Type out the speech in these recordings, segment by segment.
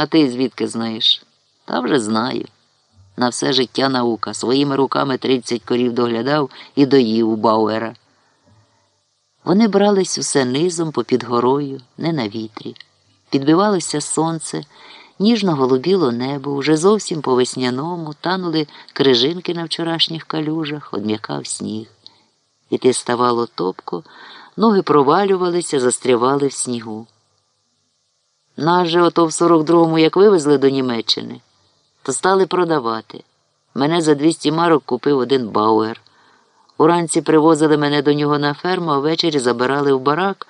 А ти звідки знаєш? Та вже знаю. На все життя наука. Своїми руками 30 корів доглядав і доїв у Бауера. Вони брались усе низом попід горою, не на вітрі. Підбивалося сонце, ніжно голубіло небо, уже зовсім по весняному танули крижинки на вчорашніх калюжах, одм'якав сніг. Іти ставало топко, ноги провалювалися, застрявали в снігу. Нас же ото в 42-му, як вивезли до Німеччини, то стали продавати. Мене за 200 марок купив один Бауер. Уранці привозили мене до нього на ферму, а ввечері забирали в барак.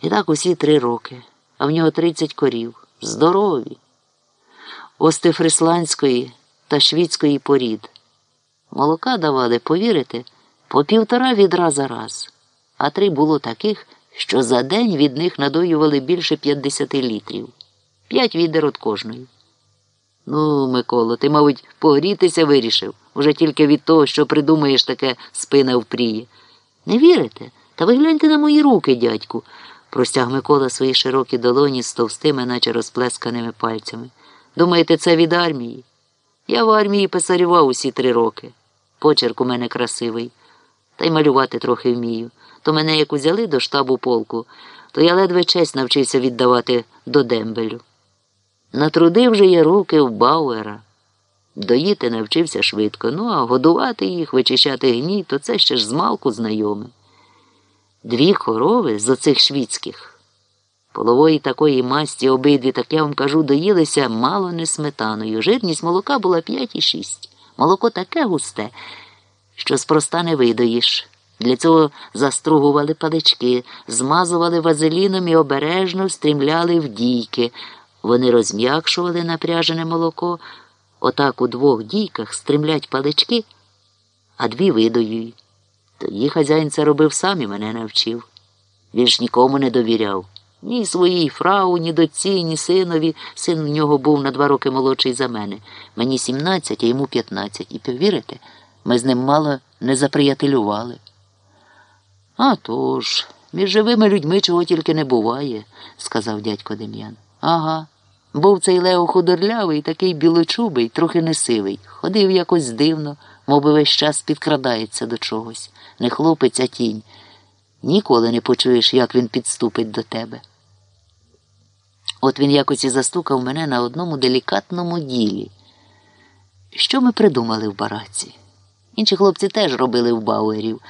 І так усі три роки, а в нього 30 корів. Здорові. Остифрисландської та швідської порід. Молока давали, повірите, по півтора відра за раз, а три було таких, що за день від них надоювали більше 50 літрів. П'ять відер від кожної. Ну, Миколо, ти, мабуть, погрітися вирішив, уже тільки від того, що придумаєш таке спина впріє. Не вірите? Та ви гляньте на мої руки, дядьку, простяг Микола свої широкі долоні з товстими, наче розплесканими пальцями. Думаєте, це від армії? Я в армії писарював усі три роки. Почерк у мене красивий, та й малювати трохи вмію. То мене як узяли до штабу полку, то я ледве честь навчився віддавати до дембелю. Натрудив же я руки в Бауера. Доїти навчився швидко, ну а годувати їх, вичищати гній, то це ще ж змалку знайоме. Дві корови з оцих швідських. Полової такої масті обидві, так я вам кажу, доїлися мало не сметаною. Жирність молока була 5,6. Молоко таке густе, що спроста не видоїш. Для цього застругували палички, змазували вазеліном і обережно стрімляли в дійки. Вони розм'якшували напряжене молоко. Отак у двох дійках стримлять палички, а дві видоюють. Тоді хазяїн це робив сам і мене навчив. Він ж нікому не довіряв. Ні своїй фрау, ні дочці, ні синові. Син в нього був на два роки молодший за мене. Мені 17, а йому 15. І повірите, ми з ним мало не заприятелювали. А тож, між живими людьми чого тільки не буває, сказав дядько Дем'ян. Ага. Був цей Лео худорлявий, такий білочубий, трохи несивий. Ходив якось дивно, мов би весь час підкрадається до чогось. Не хлопець, а тінь. Ніколи не почуєш, як він підступить до тебе. От він якось і застукав мене на одному делікатному ділі. Що ми придумали в бараці? Інші хлопці теж робили в Бауерів.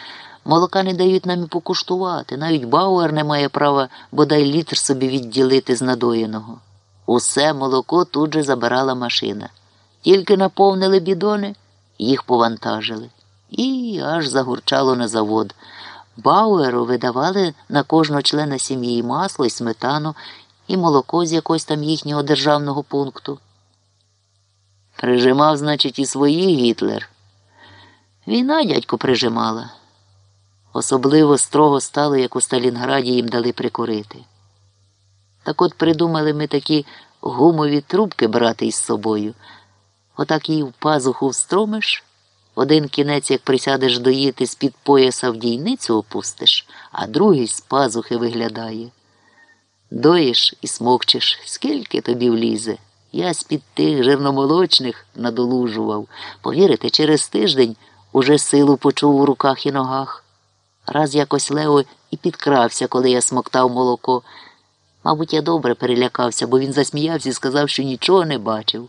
Молока не дають нам і покуштувати. Навіть Бауер не має права бодай літр собі відділити з надоєного. Усе молоко тут же забирала машина. Тільки наповнили бідони, їх повантажили. І аж загурчало на завод. Бауеру видавали на кожного члена сім'ї масло і сметану, і молоко з якогось там їхнього державного пункту. Прижимав, значить, і свої Гітлер. Війна дядько прижимала. Особливо строго стало, як у Сталінграді їм дали прикурити. Так от придумали ми такі гумові трубки брати із собою. Отак її в пазуху встромиш, один кінець, як присядеш доїти, з-під пояса в дійницю опустиш, а другий з пазухи виглядає. Доїш і смокчеш, скільки тобі влізе. Я з-під тих жирномолочних надолужував. Повірите, через тиждень уже силу почув у руках і ногах. Раз якось Лео і підкрався, коли я смоктав молоко. Мабуть, я добре перелякався, бо він засміявся і сказав, що нічого не бачив.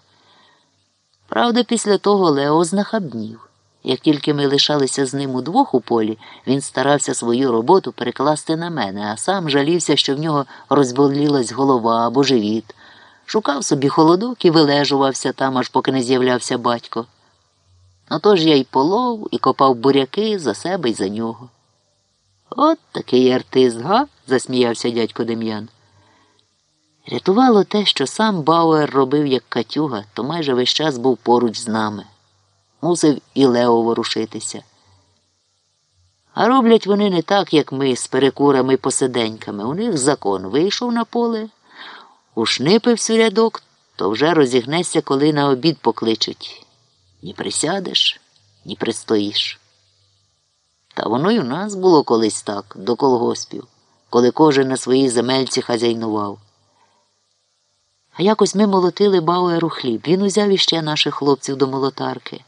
Правда, після того Лео знахабнів. Як тільки ми лишалися з ним удвох у полі, він старався свою роботу перекласти на мене, а сам жалівся, що в нього розболілась голова або живіт. Шукав собі холодок і вилежувався там, аж поки не з'являвся батько. Отож я й полов, і копав буряки за себе й за нього. От такий артист, га? засміявся дядько Дем'ян. Рятувало те, що сам Бауер робив як катюга, то майже весь час був поруч з нами. Мусив і Лео ворушитися. А роблять вони не так, як ми з перекурами посиденьками. У них закон вийшов на поле, ушнипився рядок, то вже розігнешся, коли на обід покличуть. Ні присядеш, ні пристоїш. Та воно й у нас було колись так, до колгоспів, коли кожен на своїй земельці хазяйнував. А якось ми молотили Бауеру хліб. Він узяв іще наших хлопців до молотарки.